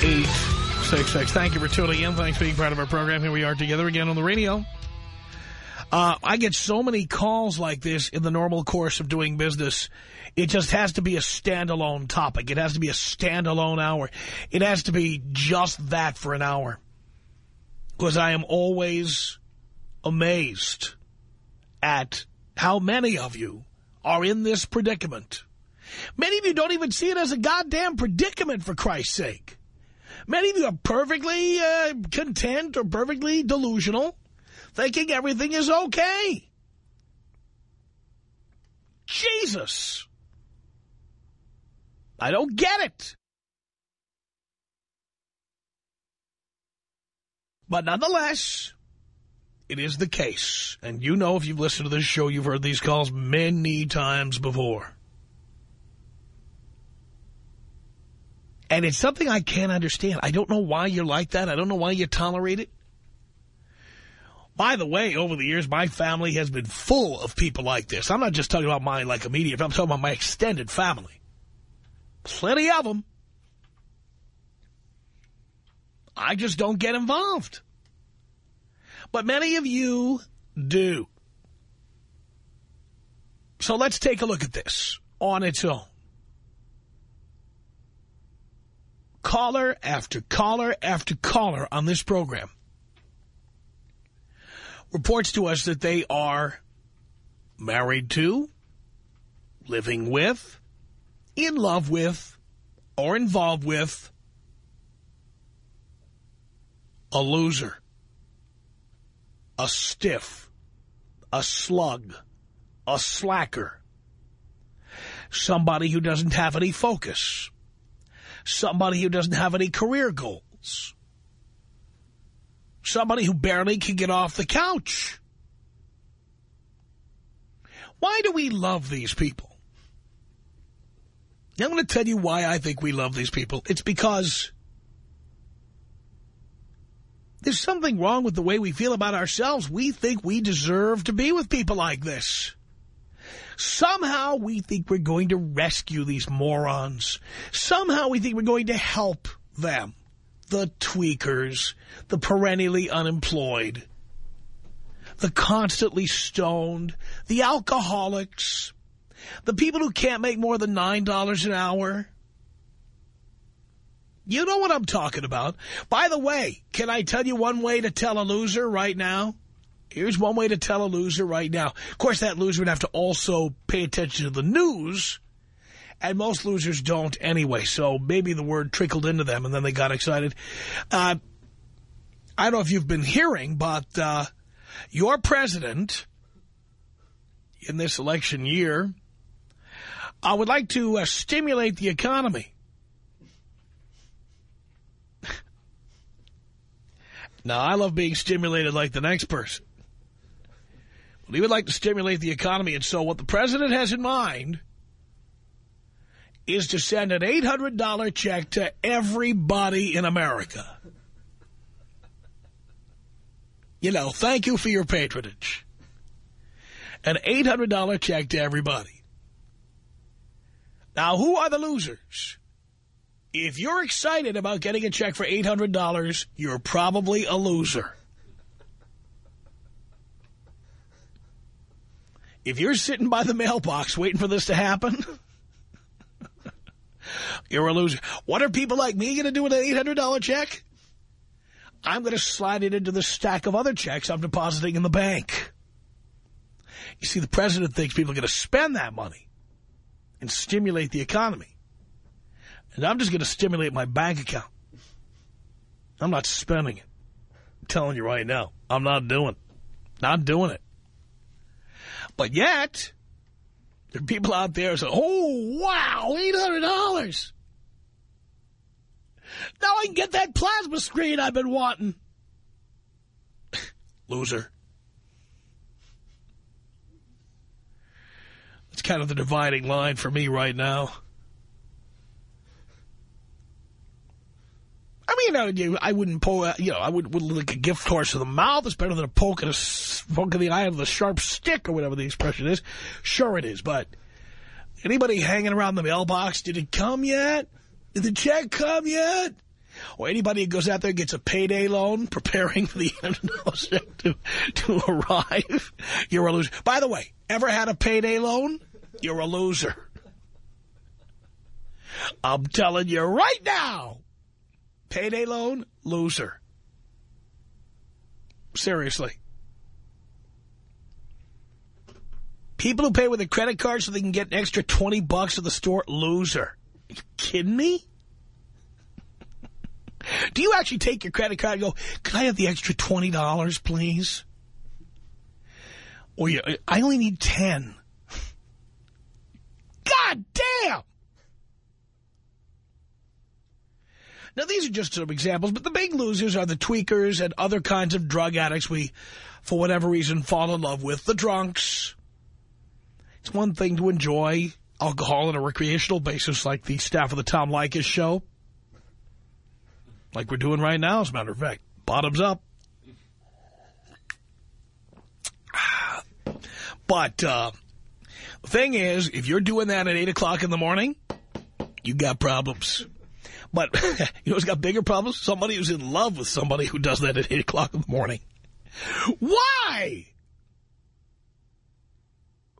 1-800-5800-866. Thank you for tuning in. Thanks for being part of our program. Here we are together again on the radio. Uh, I get so many calls like this in the normal course of doing business. It just has to be a standalone topic. It has to be a standalone hour. It has to be just that for an hour. Because I am always amazed at how many of you are in this predicament. Many of you don't even see it as a goddamn predicament, for Christ's sake. Many of you are perfectly uh, content or perfectly delusional, thinking everything is okay. Jesus. I don't get it. But nonetheless, it is the case. And you know if you've listened to this show, you've heard these calls many times before. And it's something I can't understand. I don't know why you're like that. I don't know why you tolerate it. By the way, over the years, my family has been full of people like this. I'm not just talking about my, like, immediate, I'm talking about my extended family. Plenty of them. I just don't get involved. But many of you do. So let's take a look at this on its own. Caller after caller after caller on this program reports to us that they are married to, living with, in love with, or involved with a loser, a stiff, a slug, a slacker, somebody who doesn't have any focus, somebody who doesn't have any career goals, somebody who barely can get off the couch. Why do we love these people? I'm going to tell you why I think we love these people. It's because there's something wrong with the way we feel about ourselves. We think we deserve to be with people like this. Somehow we think we're going to rescue these morons. Somehow we think we're going to help them. The tweakers, the perennially unemployed, the constantly stoned, the alcoholics, the people who can't make more than $9 an hour. You know what I'm talking about. By the way, can I tell you one way to tell a loser right now? Here's one way to tell a loser right now. Of course, that loser would have to also pay attention to the news, and most losers don't anyway, so maybe the word trickled into them, and then they got excited. Uh, I don't know if you've been hearing, but uh, your president in this election year I would like to uh, stimulate the economy. now, I love being stimulated like the next person. He would like to stimulate the economy, and so what the president has in mind is to send an $800 check to everybody in America. You know, thank you for your patronage. An $800 check to everybody. Now, who are the losers? If you're excited about getting a check for $800, you're probably a loser. If you're sitting by the mailbox waiting for this to happen, You're a loser. What are people like me going to do with an $800 check? I'm going to slide it into the stack of other checks I'm depositing in the bank. You see, the president thinks people are going to spend that money and stimulate the economy. And I'm just going to stimulate my bank account. I'm not spending it. I'm telling you right now, I'm not doing it. Not doing it. But yet, there are people out there who say, oh, wow, $800. Now I can get that plasma screen I've been wanting. Loser. It's kind of the dividing line for me right now. I mean, I wouldn't pull, uh, you know, I would, would like a gift horse in the mouth. It's better than a poke in, a, poke in the eye of the sharp stick or whatever the expression is. Sure it is, but anybody hanging around the mailbox, did it come yet? Did the check come yet? Or anybody who goes out there and gets a payday loan preparing for the end of the to, to arrive, you're a loser. By the way, ever had a payday loan? You're a loser. I'm telling you right now, payday loan, loser. Seriously. People who pay with a credit card so they can get an extra 20 bucks at the store, loser. Are you kidding me? Do you actually take your credit card and go, can I have the extra $20, please? Or you, I only need 10. God damn! Now, these are just some examples, but the big losers are the tweakers and other kinds of drug addicts we, for whatever reason, fall in love with. The drunks. It's one thing to enjoy alcohol on a recreational basis like the staff of the Tom Leykis show. Like we're doing right now, as a matter of fact. Bottoms up. But uh, the thing is, if you're doing that at 8 o'clock in the morning, you've got problems. But you know who's got bigger problems? Somebody who's in love with somebody who does that at 8 o'clock in the morning. Why?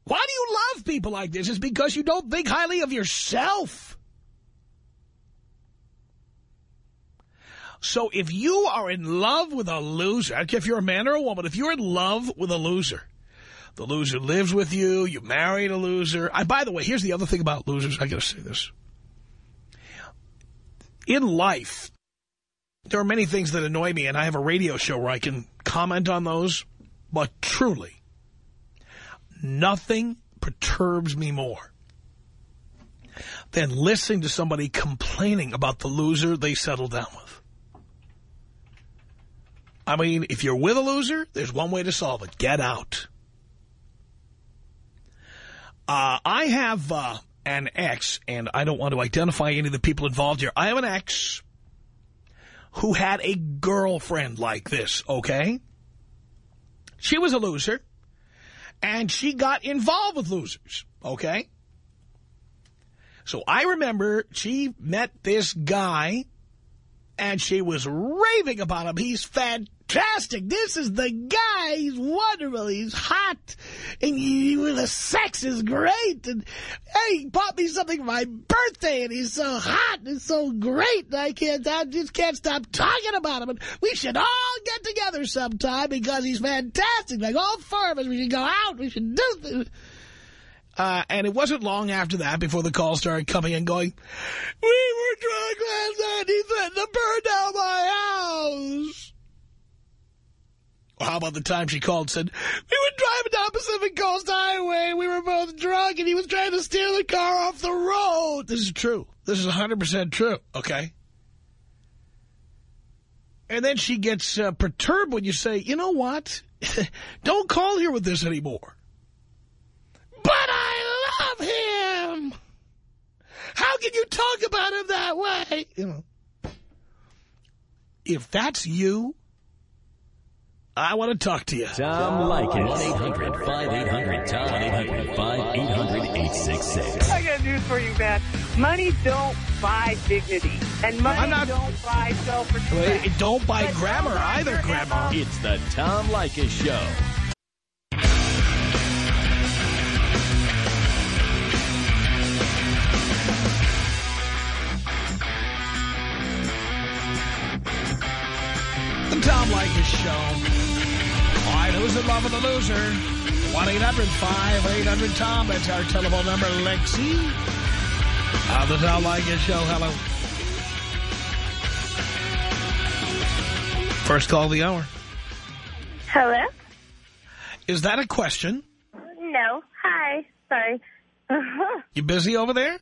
Why do you love people like this? It's because you don't think highly of yourself. So if you are in love with a loser, I don't care if you're a man or a woman, if you're in love with a loser, the loser lives with you, you married a loser. I, by the way, here's the other thing about losers. I got to say this in life, there are many things that annoy me, and I have a radio show where I can comment on those, but truly, nothing perturbs me more than listening to somebody complaining about the loser they settled down with. I mean, if you're with a loser, there's one way to solve it. Get out. Uh, I have uh, an ex, and I don't want to identify any of the people involved here. I have an ex who had a girlfriend like this, okay? She was a loser, and she got involved with losers, okay? So I remember she met this guy, and she was raving about him. He's fantastic fantastic. This is the guy. He's wonderful. He's hot. And you, the sex is great. And hey, he bought me something for my birthday. And he's so hot and so great. And I can't, I just can't stop talking about him. And we should all get together sometime because he's fantastic. Like all four of us, we should go out. We should do this. Uh, and it wasn't long after that before the calls started coming and going, we were drunk last night. He threatened to burn down my house. How about the time she called and said, we were driving down Pacific Coast Highway. We were both drunk and he was trying to steer the car off the road. This is true. This is 100% true, okay? And then she gets uh, perturbed when you say, you know what? Don't call here with this anymore. But I love him. How can you talk about him that way? You know. If that's you, I want to talk to you. Tom Leykis. 1-800-5800-TOM. 1-800-5800-866. I got news for you, man. Money don't buy dignity. And money not, don't buy self-respect. Don't buy but grammar don't either, either, Grandma. It's the Tom Leykis Show. The Tom Leykis Show who's in love with the loser? 1-800-5800-TOM. That's our telephone number. Lexi. On the Tom Leykis show. Hello. First call of the hour. Hello? Is that a question? No. Hi. Sorry. You busy over there?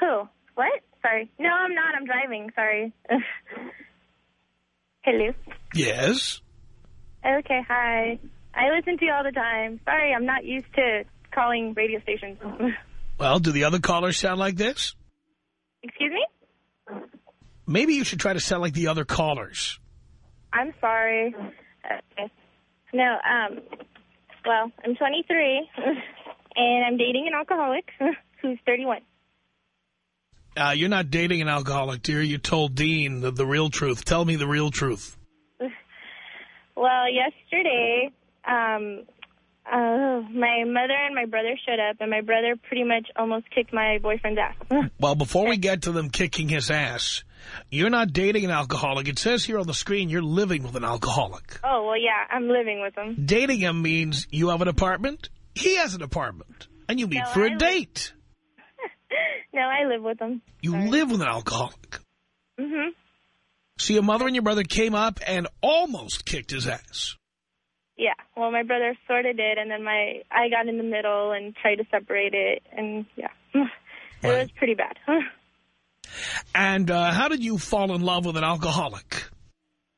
Who? What? Sorry. No, I'm not. I'm driving. Sorry. Hello? Yes. Okay, hi. I listen to you all the time. Sorry, I'm not used to calling radio stations. Well, do the other callers sound like this? Excuse me? Maybe you should try to sound like the other callers. I'm sorry. Okay. No, um, well, I'm 23, and I'm dating an alcoholic who's 31. Uh, you're not dating an alcoholic, dear. You told Dean the, the real truth. Tell me the real truth. Well, yesterday, um, uh, my mother and my brother showed up, and my brother pretty much almost kicked my boyfriend's ass. Well, before we get to them kicking his ass, you're not dating an alcoholic. It says here on the screen you're living with an alcoholic. oh, well, yeah, I'm living with him. Dating him means you have an apartment, he has an apartment, and you meet No, for I a date. No, I live with him. You Sorry. live with an alcoholic. Mm-hmm. So your mother and your brother came up and almost kicked his ass. Yeah, well, my brother sort of did, and then my I got in the middle and tried to separate it, and yeah, it Right. was pretty bad. And uh, how did you fall in love with an alcoholic?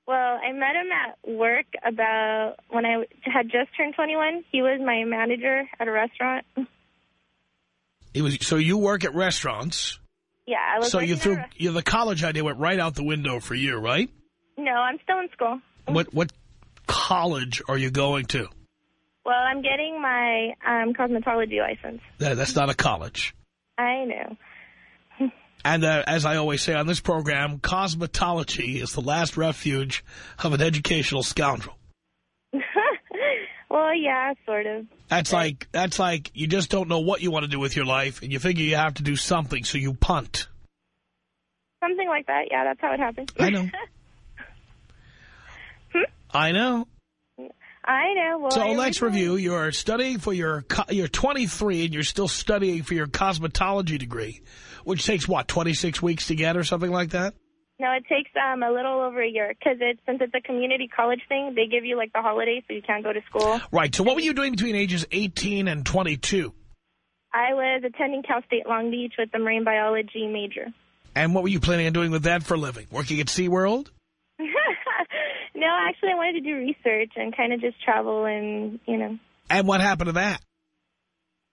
well, I met him at work about when I had just turned 21. He was my manager at a restaurant. It was so you work at restaurants. Yeah, I was. So you threw a- you, the college idea went right out the window for you, right? No, I'm still in school. What what college are you going to? Well, I'm getting my um, cosmetology license. That, that's not a college. I know. And uh, as I always say on this program, cosmetology is the last refuge of an educational scoundrel. Well, yeah, sort of. That's like that's like you just don't know what you want to do with your life, and you figure you have to do something, so you punt. Something like that. Yeah, that's how it happened. I know. Hmm? I know. I know. Well, So let's review. You're studying for your co- you're 23 and you're still studying for your cosmetology degree, which takes what 26 weeks to get or something like that. No, it takes um a little over a year because it's since it's a community college thing. They give you like the holidays, so you can't go to school. Right. So what were you doing between ages 18 and 22? I was attending Cal State Long Beach with the marine biology major. And what were you planning on doing with that for a living? Working at SeaWorld? no, actually, I wanted to do research and kind of just travel and you know. And what happened to that?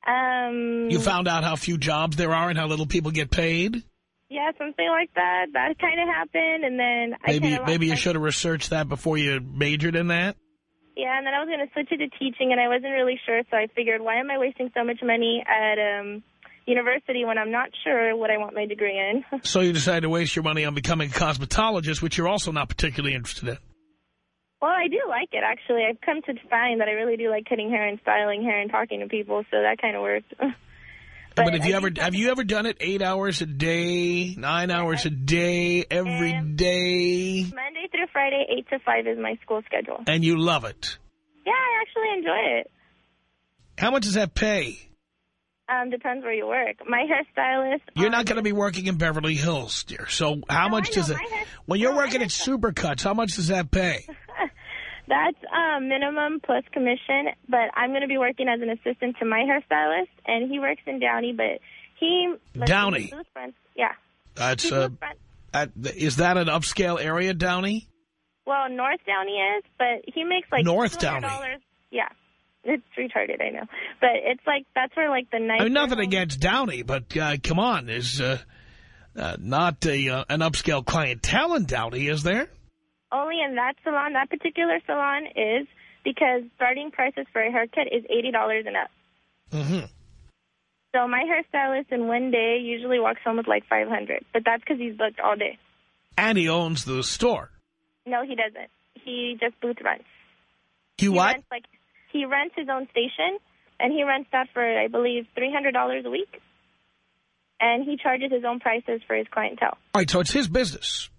Um, You found out how few jobs there are and how little people get paid? Yeah, something like that. That kind of happened, and then I Maybe maybe you should have researched that before you majored in that. Yeah, and then I was going to switch it to teaching, and I wasn't really sure, so I figured, why am I wasting so much money at um university when I'm not sure what I want my degree in? So you decided to waste your money on becoming a cosmetologist, which you're also not particularly interested in. well, I do like it, actually. I've come to find that I really do like cutting hair and styling hair and talking to people, so that kind of worked. But, have I you ever have you ever done it eight hours a day, nine hours a day, every Um, day, Monday through Friday, 8 to 5 is my school schedule. and you love it? Yeah, I actually enjoy it. How much does that pay? Um, depends where you work. My hairstylist... You're um, not going to be working in Beverly Hills, dear. So how No, much does it? When you're no, working at Supercuts, how much does that pay? That's um, minimum plus commission, but I'm going to be working as an assistant to my hairstylist, and he works in Downey, but he... Downey? he's Booth Front. Yeah. That's uh, at, is that an upscale area, Downey? Well, North Downey is, but he makes like North $200. Downey? Yeah. It's retarded, I know. But it's like, that's where like the nice... I mean, nothing against Downey, but uh, come on, there's uh, uh, not a uh, an upscale clientele in Downey, is there? Only in that salon, that particular salon is because starting prices for a haircut is $80 and up. Mm-hmm. So my hairstylist in one day usually walks home with like 500 but that's because he's booked all day. And he owns the store. No, he doesn't. He just booth rents. You he what? Rents, like he rents his own station, and he rents that for I believe three hundred dollars a week. And he charges his own prices for his clientele. All right, so it's his business.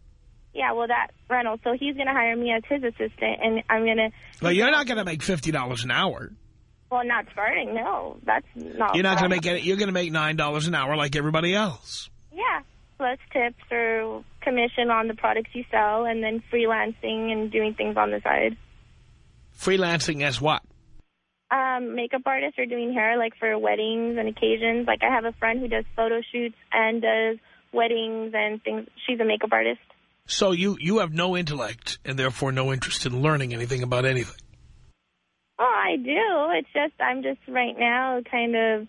Yeah, well, that Reynolds. So he's going to hire me as his assistant, and I'm going to... Well, you're not going to make $50 an hour. Well, not starting, no. That's not... You're not going to make any, You're going to make $9 an hour like everybody else. Yeah, plus tips or commission on the products you sell, and then freelancing and doing things on the side. Freelancing as what? Um, makeup artists are doing hair, like, for weddings and occasions. Like, I have a friend who does photo shoots and does weddings and things. She's a makeup artist. So you, you have no intellect and therefore no interest in learning anything about anything. Oh, I do. It's just I'm just right now kind of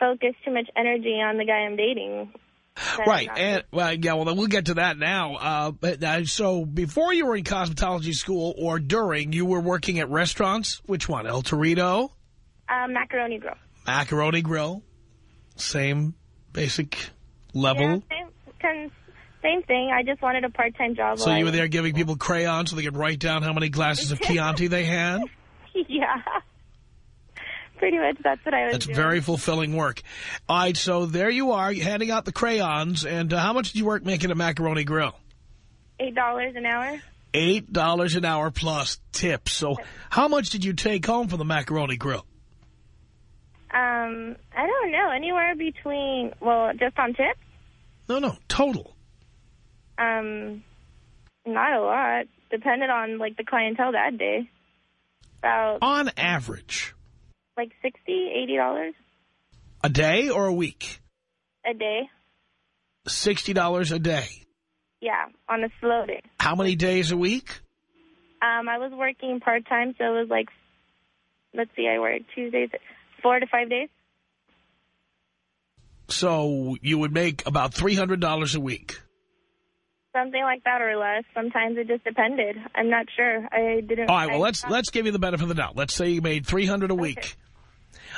focused too much energy on the guy I'm dating. Right, and well, yeah, well, we'll get to that now. Uh, but uh, so before you were in cosmetology school or during, you were working at restaurants. Which one? El Torito? Um, Macaroni Grill. Macaroni Grill. Same basic level. Yeah, same, same thing. I just wanted a part-time job. So you were there giving people crayons so they could write down how many glasses of Chianti they had? Yeah. Pretty much that's what I was That's doing. very fulfilling work. All right, so there you are, handing out the crayons. And uh, how much did you work making a macaroni grill? $8 an hour. $8 an hour plus tips. So how much did you take home from the macaroni grill? Um, I don't know. Anywhere between, well, just on tips? No, no, total. Um, not a lot. Depended on, like, the clientele that day. About, On average, like, $60, $80 a day or a week? a day. $60 a day. Yeah, on a slow day. How many days a week? Um, I was working part-time, so it was like, let's see, I worked Tuesdays, four to five days. So you would make about $300 a week. Something like that or less. Sometimes it just depended. I'm not sure. I didn't. All right, well, I- let's let's give you the benefit of the doubt. Let's say you made 300 a week.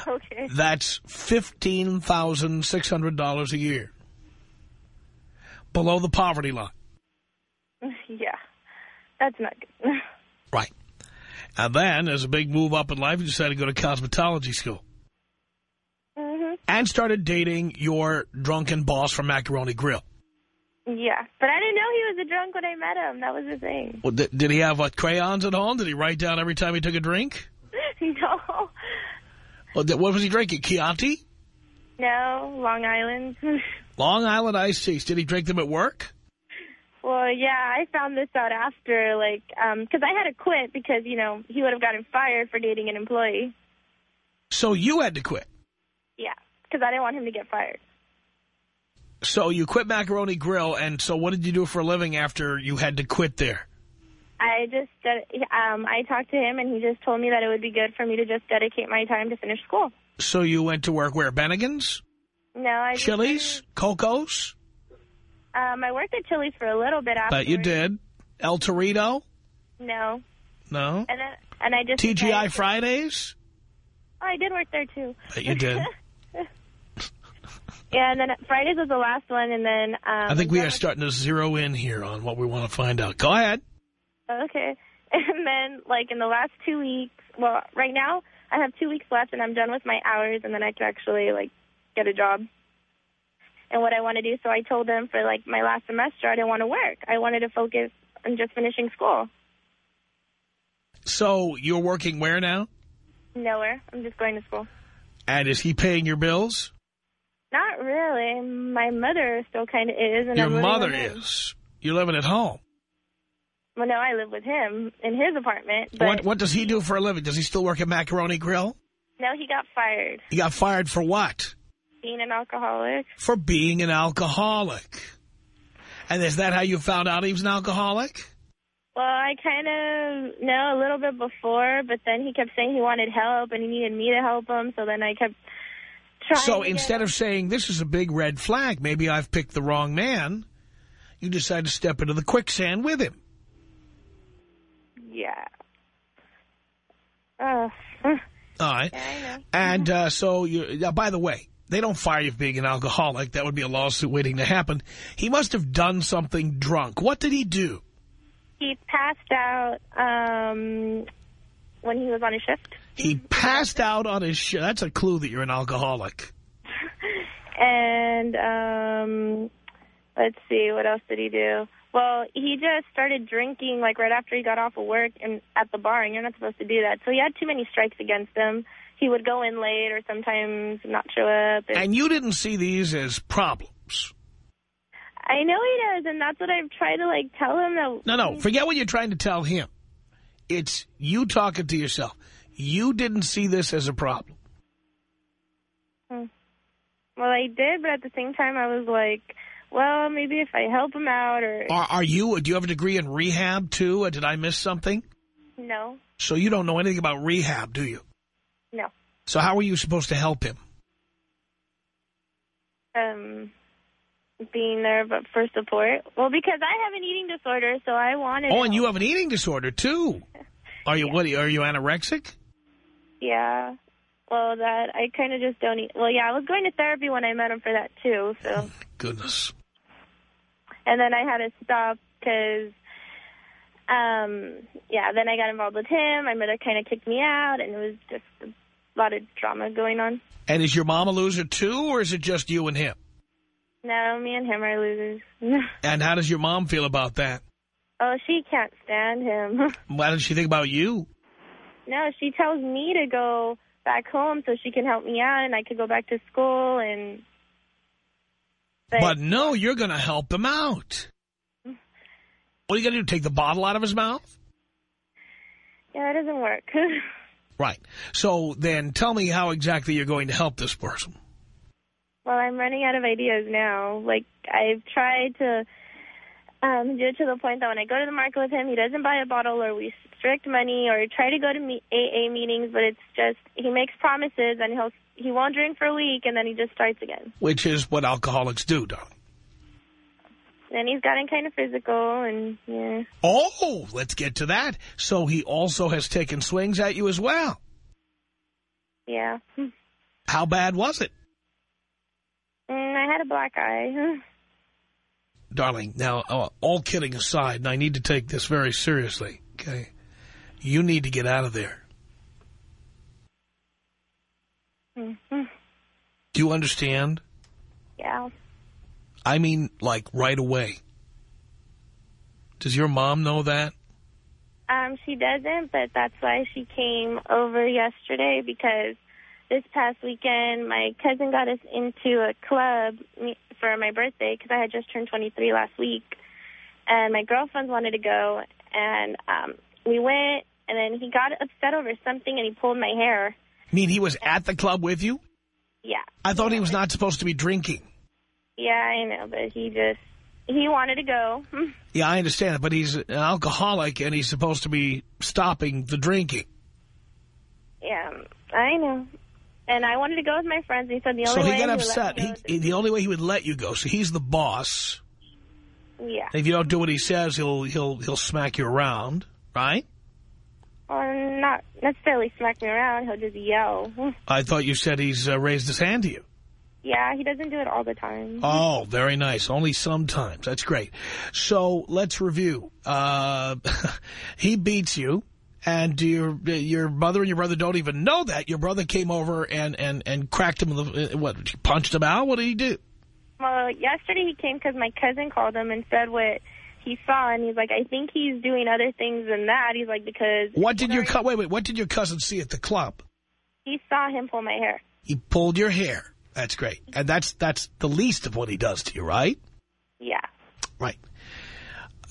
Okay. That's $15,600 a year. Below the poverty line. Yeah. That's not good. Right. And then, as a big move up in life, you decided to go to cosmetology school. Mm -hmm. And started dating your drunken boss from Macaroni Grill. Yeah. But I didn't know he was a drunk when I met him. That was the thing. Well, did, did he have, what, crayons at home? Did he write down every time he took a drink? no. Well, what was he drinking? Chianti? No. Long Island. Long Island iced teas. Did he drink them at work? well, yeah, I found this out after, like, um 'cause I had to quit because, you know, he would have gotten fired for dating an employee. So you had to quit. Yeah, because I didn't want him to get fired. So you quit Macaroni Grill, and so what did you do for a living after you had to quit there? I just, um, I talked to him, and he just told me that it would be good for me to just dedicate my time to finish school. So you went to work where? Bennigan's? No, I Chili's? Coco's? Um, I worked at Chili's for a little bit after. Bet you did. El Torito? No, No. and then and I just TGI Fridays? Oh, I did work there too. But you did. yeah, and then Fridays was the last one, and then um, I think we are starting to zero in here on what we want to find out. Go ahead. Okay, and then like in the last two weeks, well, right now I have two weeks left, and I'm done with my hours, and then I can actually like get a job. And what I want to do, so I told them for like my last semester, I didn't want to work. I wanted to focus on just finishing school. So you're working where now? Nowhere. I'm just going to school. And is he paying your bills? Not really. My mother still kind of is. And Your I'm mother is. You're living at home. Well, no, I live with him in his apartment. But What What does he do for a living? Does he still work at Macaroni Grill? no, he got fired. He got fired for what? Being an alcoholic. For being an alcoholic. And is that how you found out he was an alcoholic? Well, I kind of know a little bit before, but then he kept saying he wanted help and he needed me to help him. So then I kept trying. So get instead him. of saying, this is a big red flag, maybe I've picked the wrong man, you decide to step into the quicksand with him. yeah. Uh, All right. yeah, I know. And uh, so, you, uh, by the way, they don't fire you for being an alcoholic. That would be a lawsuit waiting to happen. He must have done something drunk. What did he do? He passed out um, when he was on a shift. He passed out on his shift. That's a clue that you're an alcoholic. And um, let's see, what else did he do? Well, he just started drinking like right after he got off of work and at the bar, and you're not supposed to do that. So he had too many strikes against him. He would go in late or sometimes not show up. And, And you didn't see these as problems. I know he does, and that's what I've tried to like tell him. That No, no, forget what you're trying to tell him. It's you talking to yourself. You didn't see this as a problem. Hmm. Well, I did, but at the same time, I was like, well, maybe if I help him out or Are, are you, do you have a degree in rehab too? Or did I miss something? no, So you don't know anything about rehab, do you? no. So how are you supposed to help him? Um, being there, but for support. Well, because I have an eating disorder, so I wanted. Oh, and you have an eating disorder too. Are you, what, are you anorexic? Yeah. Well, that I kind of just don't eat. Well, yeah, I was going to therapy when I met him for that too. So, Goodness. and then I had to stop because, um, yeah. Then I got involved with him. My mother kind of kicked me out, and it was just a lot of drama going on. And is your mom a loser too, or is it just you and him? No, me and him are losers. And how does your mom feel about that? oh, she can't stand him. What does she think about you? no, she tells me to go back home so she can help me out, and I could go back to school and. But no, you're going to help him out. What are you going to do, take the bottle out of his mouth? yeah, it doesn't work. Right. So then tell me how exactly you're going to help this person. Well, I'm running out of ideas now. Like, I've tried to um, do it to the point that when I go to the market with him, he doesn't buy a bottle or we strict money or try to go to me- AA meetings, but it's just he makes promises and he'll he won't drink for a week and then he just starts again. Which is what alcoholics do, darling. Then he's gotten kind of physical and yeah. Oh, let's get to that. So he also has taken swings at you as well. Yeah. How bad was it? Mm, I had a black eye. Darling, now, uh, all kidding aside, and I need to take this very seriously, okay? You need to get out of there. Mhm. Do you understand? yeah. I mean, like, right away. Does your mom know that? Um, she doesn't, but that's why she came over yesterday because this past weekend my cousin got us into a club for my birthday because I had just turned 23 last week, and my girlfriends wanted to go, and um, we went, and then he got upset over something and he pulled my hair. I mean, he was at the club with you? Yeah, I thought he was not supposed to be drinking. yeah, I know, but he just he wanted to go. Yeah, I understand it, but he's an alcoholic and he's supposed to be stopping the drinking. yeah, I know. And I wanted to go with my friends. And he said the So only he way got let upset. go He, the only way he would let you go. So he's the boss. yeah. If you don't do what he says, he'll he'll he'll smack you around, right? Or not necessarily smack me around. He'll just yell. I thought you said he's uh, raised his hand to you. Yeah, he doesn't do it all the time. Oh, very nice. Only sometimes. That's great. So let's review. Uh, he beats you, and your your mother and your brother don't even know that. Your brother came over and and and cracked him. In the, what? He punched him out. What did he do? Well, yesterday he came because my cousin called him and said what he saw, and he's like, I think he's doing other things than that. He's like, because What did your wait wait? What did your cousin see at the club? he saw him pull my hair. He pulled your hair. That's great, and that's that's the least of what he does to you, right? Yeah. Right.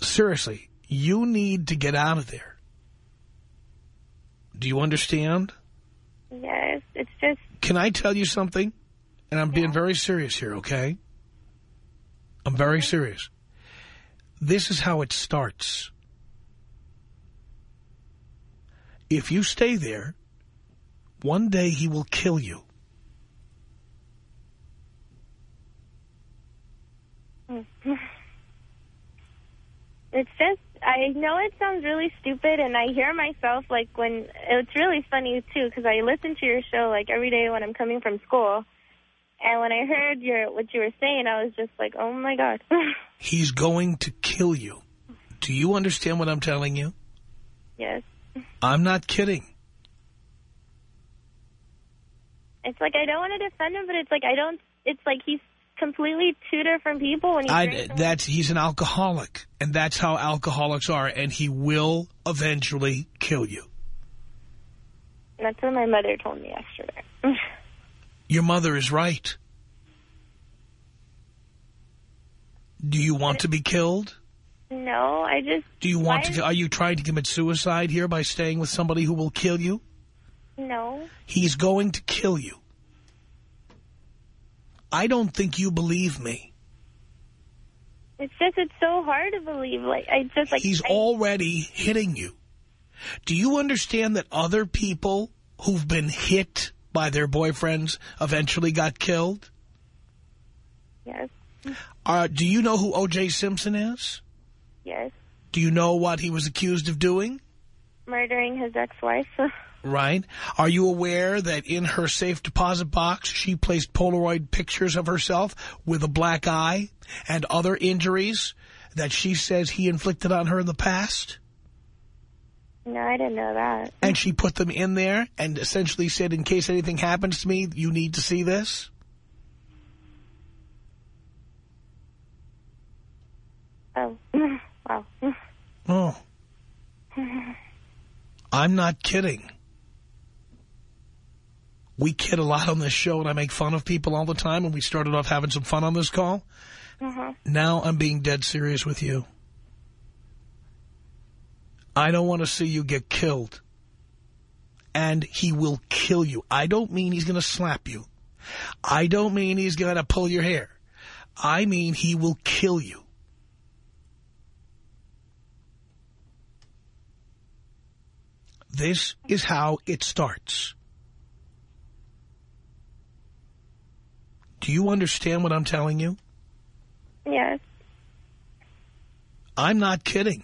Seriously, you need to get out of there. Do you understand? Yes, it's just Can I tell you something? And I'm being very serious here, okay? I'm very serious. This is how it starts. If you stay there, one day he will kill you. It's just, I know it sounds really stupid, and I hear myself, like, when, it's really funny, too, because I listen to your show, like, every day when I'm coming from school, and when I heard your what you were saying, I was just like, oh, my God. He's going to kill you. Do you understand what I'm telling you? yes. I'm not kidding. It's like, I don't want to defend him, but it's like, I don't, it's like he's completely two different people when he I, that's he's an alcoholic, and that's how alcoholics are, and he will eventually kill you. That's what my mother told me yesterday. Your mother is right. Do you want to be killed? no, I just... Do you want to? Are you trying to commit suicide here by staying with somebody who will kill you? No. He's going to kill you. I don't think you believe me. It's just, it's so hard to believe. Like, I just, like... He's I, already hitting you. Do you understand that other people who've been hit by their boyfriends eventually got killed? Yes, Uh, do you know who O.J. Simpson is? yes. Do you know what he was accused of doing? Murdering his ex-wife. Right. Are you aware that in her safe deposit box, she placed Polaroid pictures of herself with a black eye and other injuries that she says he inflicted on her in the past? no, I didn't know that. And she put them in there and essentially said, in case anything happens to me, you need to see this? Oh, wow. Oh. I'm not kidding. We kid a lot on this show, and I make fun of people all the time, and we started off having some fun on this call. Uh-huh. Now I'm being dead serious with you. I don't want to see you get killed. And he will kill you. I don't mean he's going to slap you. I don't mean he's going to pull your hair. I mean he will kill you. This is how it starts. Do you understand what I'm telling you? Yes. I'm not kidding.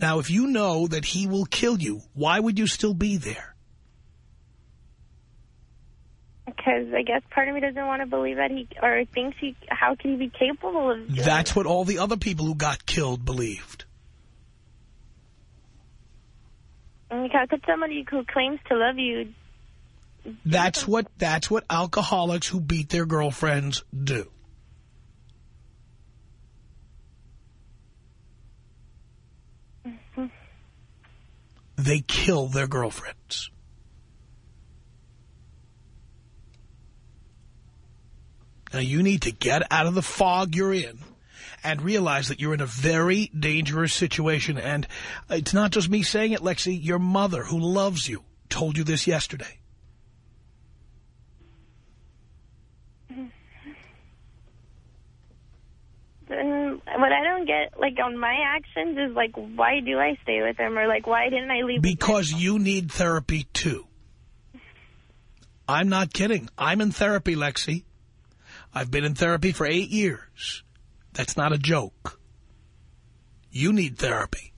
Now, if you know that he will kill you, why would you still be there? Because I guess part of me doesn't want to believe that he, or thinks he, how can he be capable of doing That's what all the other people who got killed believed. And How could somebody who claims to love you, That's what that's what alcoholics who beat their girlfriends do. Mm-hmm. They kill their girlfriends. Now you need to get out of the fog you're in and realize that you're in a very dangerous situation. And it's not just me saying it, Lexi. Your mother, who loves you, told you this yesterday. And what I don't get, like, on my actions is, like, why do I stay with him? Or, like, why didn't I leave? Because you need therapy, too. I'm not kidding. I'm in therapy, Lexi. I've been in therapy for eight years. That's not a joke. You need therapy.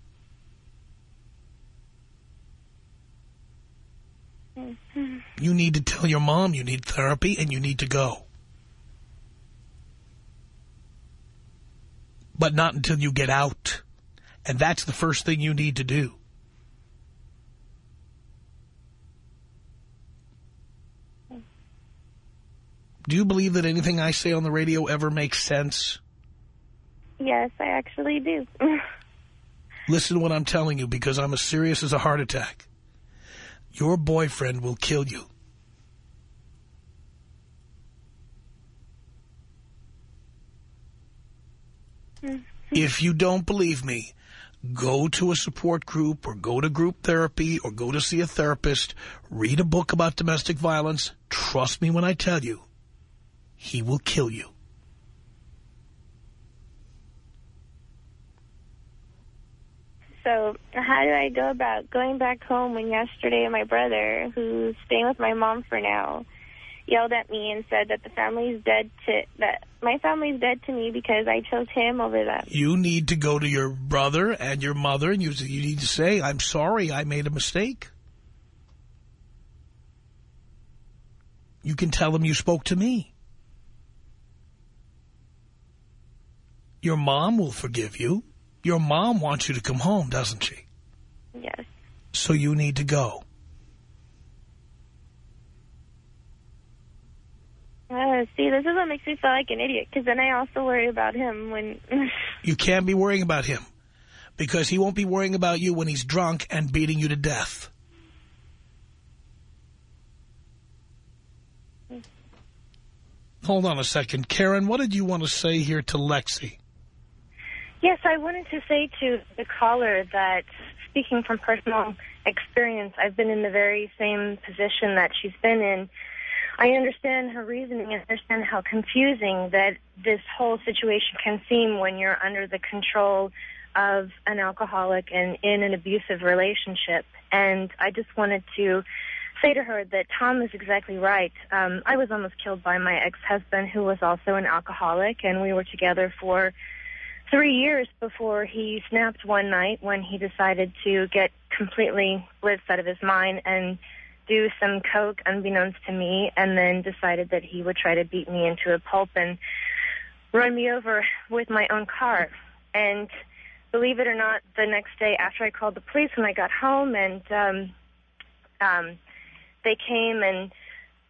Mm-hmm. You need to tell your mom you need therapy and you need to go. But not until you get out. And that's the first thing you need to do. Do you believe that anything I say on the radio ever makes sense? Yes, I actually do. Listen to what I'm telling you because I'm as serious as a heart attack. Your boyfriend will kill you. Mm-hmm. If you don't believe me, go to a support group or go to group therapy or go to see a therapist. Read a book about domestic violence. Trust me when I tell you, he will kill you. so how do I go about going back home when yesterday my brother, who's staying with my mom for now, yelled at me and said that the family's dead to, that my family's dead to me because I chose him over them. You need to go to your brother and your mother and you, you need to say, I'm sorry, I made a mistake. You can tell them you spoke to me. Your mom will forgive you. Your mom wants you to come home, doesn't she? Yes. So you need to go. Yeah, see, this is what makes me feel like an idiot, because then I also worry about him when... you can't be worrying about him, because he won't be worrying about you when he's drunk and beating you to death. Hold on a second. Karen, what did you want to say here to Lexi? Yes, I wanted to say to the caller that speaking from personal experience, I've been in the very same position that she's been in. I understand her reasoning. I understand how confusing that this whole situation can seem when you're under the control of an alcoholic and in an abusive relationship. And I just wanted to say to her that Tom is exactly right. Um, I was almost killed by my ex-husband, who was also an alcoholic, and we were together for three years before he snapped one night when he decided to get completely blitzed out of his mind and do some coke unbeknownst to me, and then decided that he would try to beat me into a pulp and run me over with my own car. And believe it or not, the next day after I called the police when I got home and um, um, they came and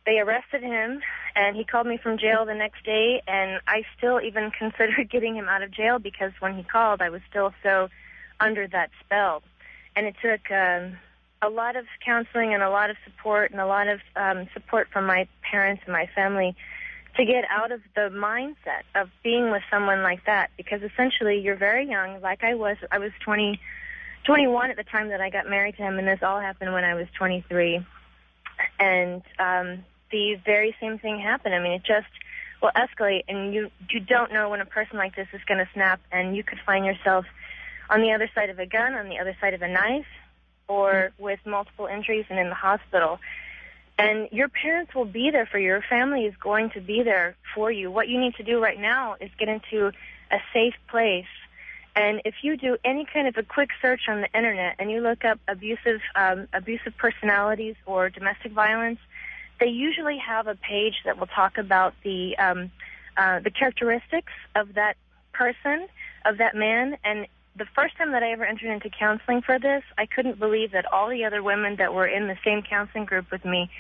they arrested him and he called me from jail the next day and I still even considered getting him out of jail because when he called I was still so under that spell and it took um, a lot of counseling and a lot of support and a lot of um, support from my parents and my family to get out of the mindset of being with someone like that because essentially you're very young. Like I was I was 20 21 at the time that I got married to him and this all happened when I was 23 and um, the very same thing happened. I mean, it just will escalate, and you you don't know when a person like this is going to snap, and you could find yourself on the other side of a gun, on the other side of a knife, or with multiple injuries and in the hospital. And your parents will be there for you. Your family is going to be there for you. What you need to do right now is get into a safe place and if you do any kind of a quick search on the internet and you look up abusive um, abusive personalities or domestic violence, they usually have a page that will talk about the um, uh, the characteristics of that person, of that man. And the first time that I ever entered into counseling for this, I couldn't believe that all the other women that were in the same counseling group with me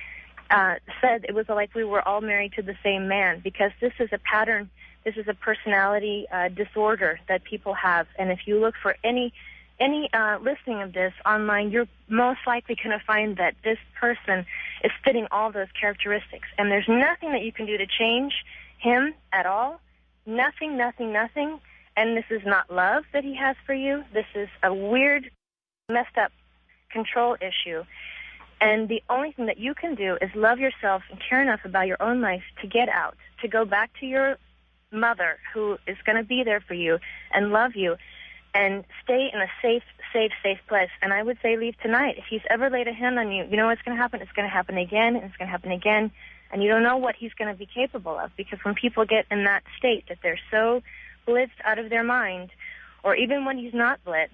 uh, said it was like we were all married to the same man because this is a pattern this is a personality uh, disorder that people have, and if you look for any any uh, listing of this online, you're most likely going to find that this person is fitting all those characteristics, and there's nothing that you can do to change him at all. Nothing, nothing, nothing. And this is not love that he has for you. This is a weird, messed up control issue. And the only thing that you can do is love yourself and care enough about your own life to get out, to go back to your mother who is going to be there for you and love you and stay in a safe, safe, safe place. And I would say leave tonight. If he's ever laid a hand on you, you know what's going to happen? It's going to happen again, and it's going to happen again. And you don't know what he's going to be capable of because when people get in that state that they're so blitzed out of their mind, or even when he's not blitzed,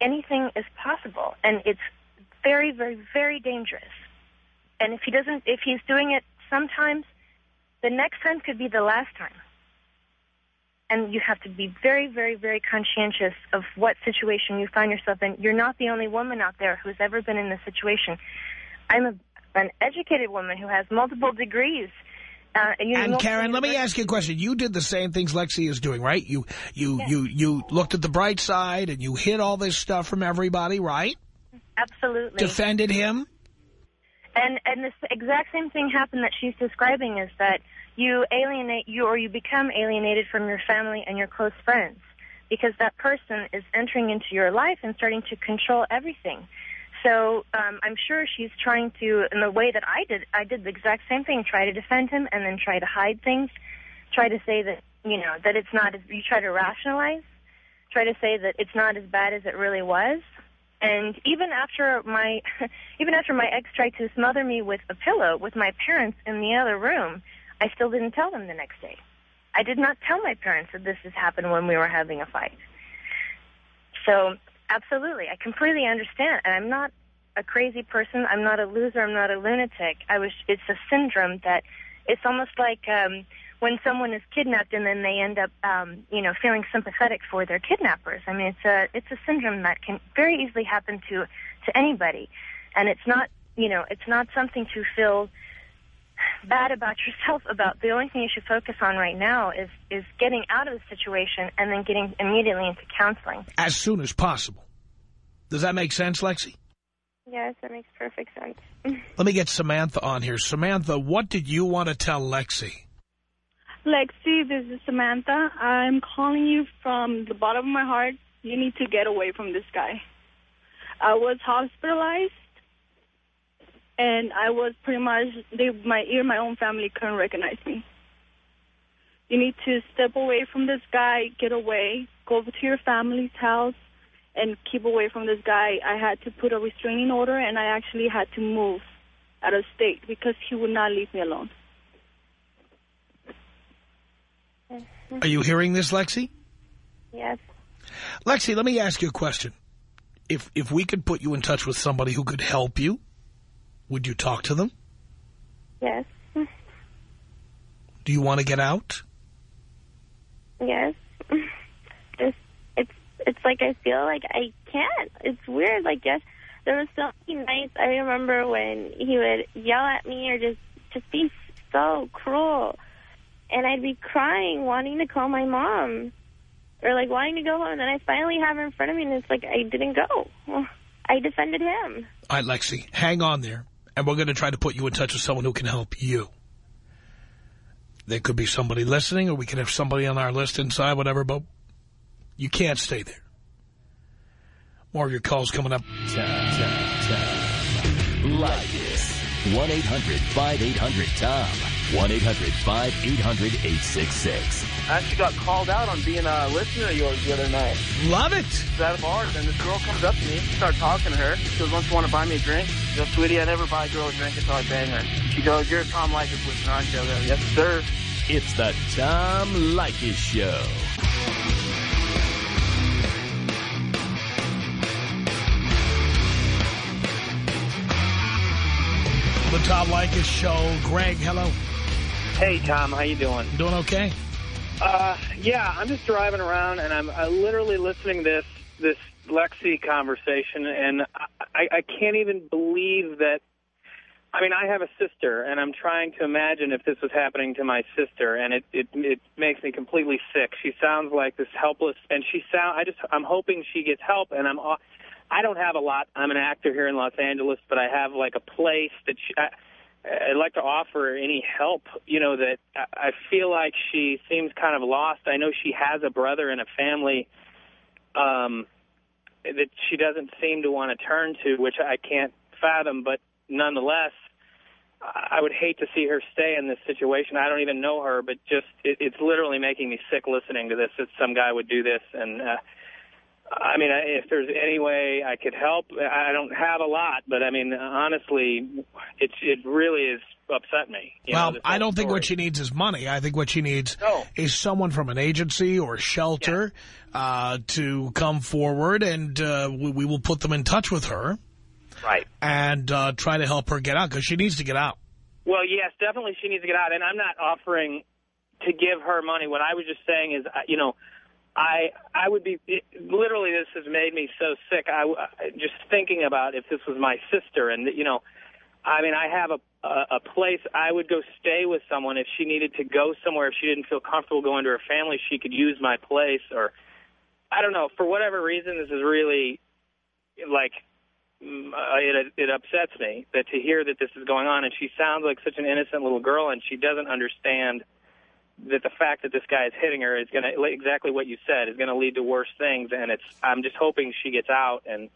anything is possible. And it's very, very, very dangerous. And if he doesn't, if he's doing it sometimes, the next time could be the last time and you have to be very, very, very conscientious of what situation you find yourself in. You're not the only woman out there who's ever been in this situation. I'm a, an educated woman who has multiple degrees. Uh, and, and Karen, let me ask you a question. You did the same things Lexi is doing, right? You you yes. you you looked at the bright side and you hid all this stuff from everybody, right? Absolutely. Defended him. And and this exact same thing happened that she's describing is that you alienate you or you become alienated from your family and your close friends because that person is entering into your life and starting to control everything. So um, I'm sure she's trying to, in the way that I did, I did the exact same thing, try to defend him and then try to hide things, try to say that, you know, that it's not, as, you try to rationalize, try to say that it's not as bad as it really was. And even after my, even after my ex tried to smother me with a pillow with my parents in the other room, I still didn't tell them the next day. I did not tell my parents that this has happened when we were having a fight. So, absolutely, I completely understand. And I'm not a crazy person. I'm not a loser. I'm not a lunatic. I was. It's a syndrome that it's almost like um, when someone is kidnapped and then they end up, um, you know, feeling sympathetic for their kidnappers. I mean, it's a it's a syndrome that can very easily happen to to anybody, and it's not, you know, it's not something to feel bad about yourself about the only thing you should focus on right now is is getting out of the situation and then getting immediately into counseling. As soon as possible. Does that make sense, Lexi? Yes, that makes perfect sense. Let me get Samantha on here. Samantha, what did you want to tell Lexi? Lexi, this is Samantha. I'm calling you from the bottom of my heart. You need to get away from this guy. I was hospitalized, and I was pretty much, they, my ear, my own family couldn't recognize me. You need to step away from this guy, get away, go to your family's house, and keep away from this guy. I had to put a restraining order, and I actually had to move out of state because he would not leave me alone. Are you hearing this, Lexi? Yes. Lexi, let me ask you a question. If if we could put you in touch with somebody who could help you, would you talk to them? Yes. Do you want to get out? Yes. Just it's it's like I feel like I can't. It's weird. Like yes, there was so many nights I remember when he would yell at me or just just be so cruel, and I'd be crying, wanting to call my mom, or like wanting to go home. And then I finally have her in front of me, and it's like I didn't go. I defended him. All right, Lexi, hang on there, and we're going to try to put you in touch with someone who can help you. There could be somebody listening, or we could have somebody on our list inside, whatever, but you can't stay there. More of your calls coming up. Tom, Tom, Tom. Leykis. 1-800-5800-TOM. 1-800-5800-866. I actually got called out on being a listener of yours the other night. Love it. I was at a bar, and this girl comes up to me, start talking to her. She goes, "Don't you want to buy me a drink?" She goes, "Sweetie, I never buy a girl a drink until I bang her." She goes, "You're a Tom Leykis listener, aren't you?" Go, "Yes, sir." It's the Tom Leykis Show. The Tom Leykis Show. Greg, hello. Hey, Tom. How you doing? Doing okay? Uh, yeah, I'm just driving around, and I'm uh, literally listening to this this Lexi conversation, and I, I can't even believe that. I mean, I have a sister, and I'm trying to imagine if this was happening to my sister, and it it it makes me completely sick. She sounds like this helpless, and she sound. I just I'm hoping she gets help, and I'm. I don't have a lot. I'm an actor here in Los Angeles, but I have like a place that she, I, I'd like to offer any help. You know that I feel like she seems kind of lost. I know she has a brother and a family um, that she doesn't seem to want to turn to, which I can't fathom. But nonetheless, I would hate to see her stay in this situation. I don't even know her, but just it, it's literally making me sick listening to this. That some guy would do this, and uh, I mean, if there's any way I could help, I don't have a lot, but I mean, honestly, it's it really is upset me. know, well, this I don't think what she needs is money. I think what she needs No. is someone from an agency or shelter uh, to come forward, and uh, we, we will put them in touch with her right. and uh, try to help her get out, because she needs to get out. Well, yes, definitely she needs to get out, and I'm not offering to give her money. What I was just saying is, you know, I I would be it, literally this has made me so sick. I just thinking about if this was my sister, and you know, I mean, I have a, a a place I would go stay with someone if she needed to go somewhere. If she didn't feel comfortable going to her family, she could use my place, or I don't know. For whatever reason, this is really like mm, uh, it it upsets me that to hear that this is going on, and she sounds like such an innocent little girl, and she doesn't understand that the fact that this guy is hitting her is going to exactly what you said is going to lead to worse things, and it's I'm just hoping she gets out and.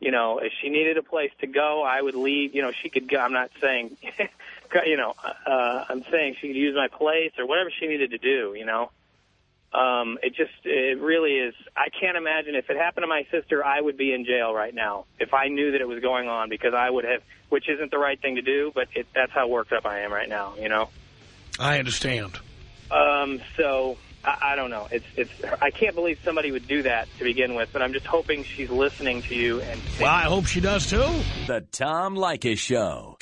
You know, if she needed a place to go, I would leave. You know, she could go. I'm not saying, you know, uh, I'm saying she could use my place or whatever she needed to do. You know, um, it just, it really is. I can't imagine if it happened to my sister, I would be in jail right now if I knew that it was going on because I would have, which isn't the right thing to do, but it, that's how worked up I am right now. You know. I understand. Um, so I, I don't know. It's it's. I can't believe somebody would do that to begin with, but I'm just hoping she's listening to you and. Well, I hope she does, too. The Tom Leykis Show.